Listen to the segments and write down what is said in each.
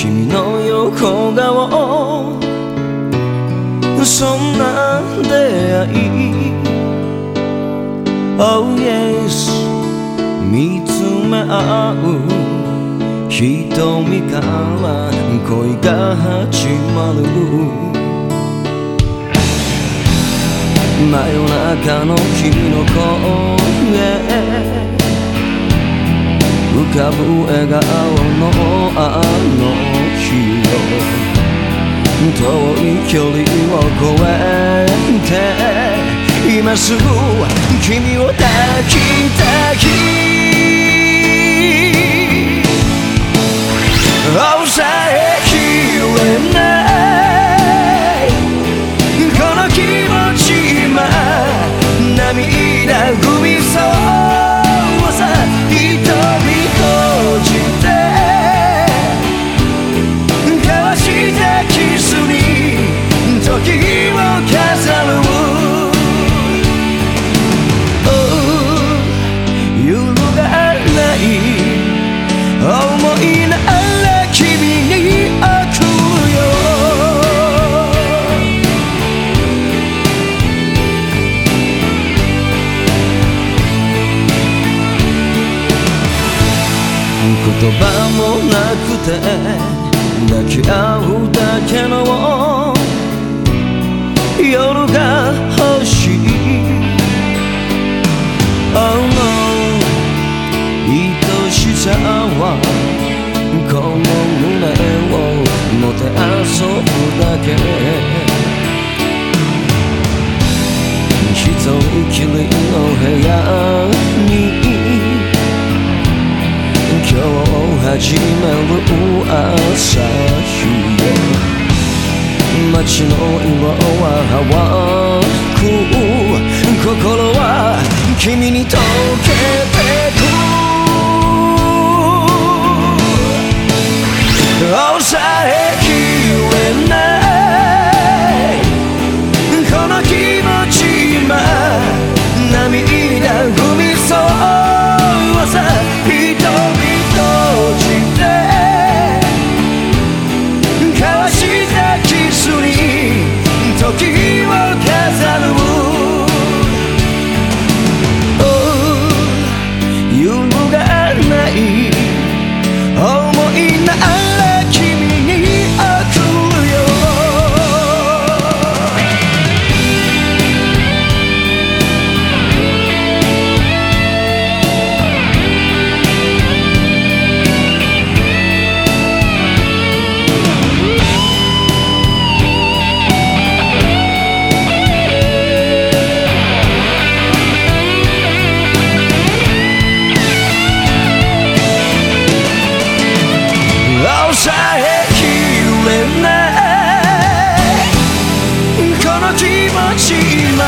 君の横顔。そんな出会い。Oh yes 見つめ合う。瞳から恋が始まる。真夜中の君の声。浮かぶ笑顔のあの日を遠い距離を越えて今すぐ君を抱きた。い抑えきれな言葉もなくて抱き合うだけの夜が欲しい Oh no 愛しさはこの胸をもてあそぶだけ一人きりの部屋街の色は淡く心は君に溶けてさえきれないこの気持ち今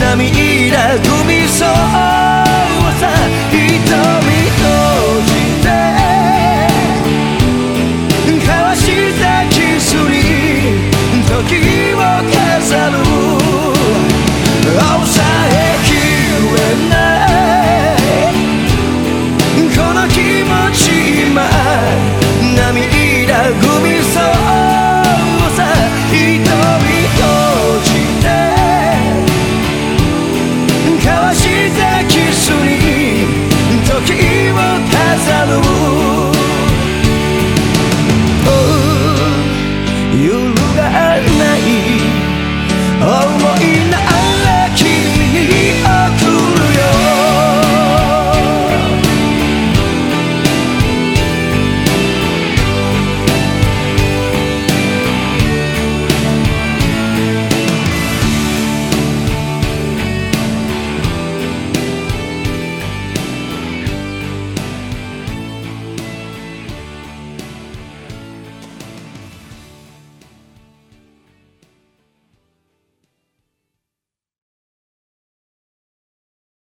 涙飛びそうさ瞳閉じて交わしたキスに時を飾る抑えきれないこの気持ち You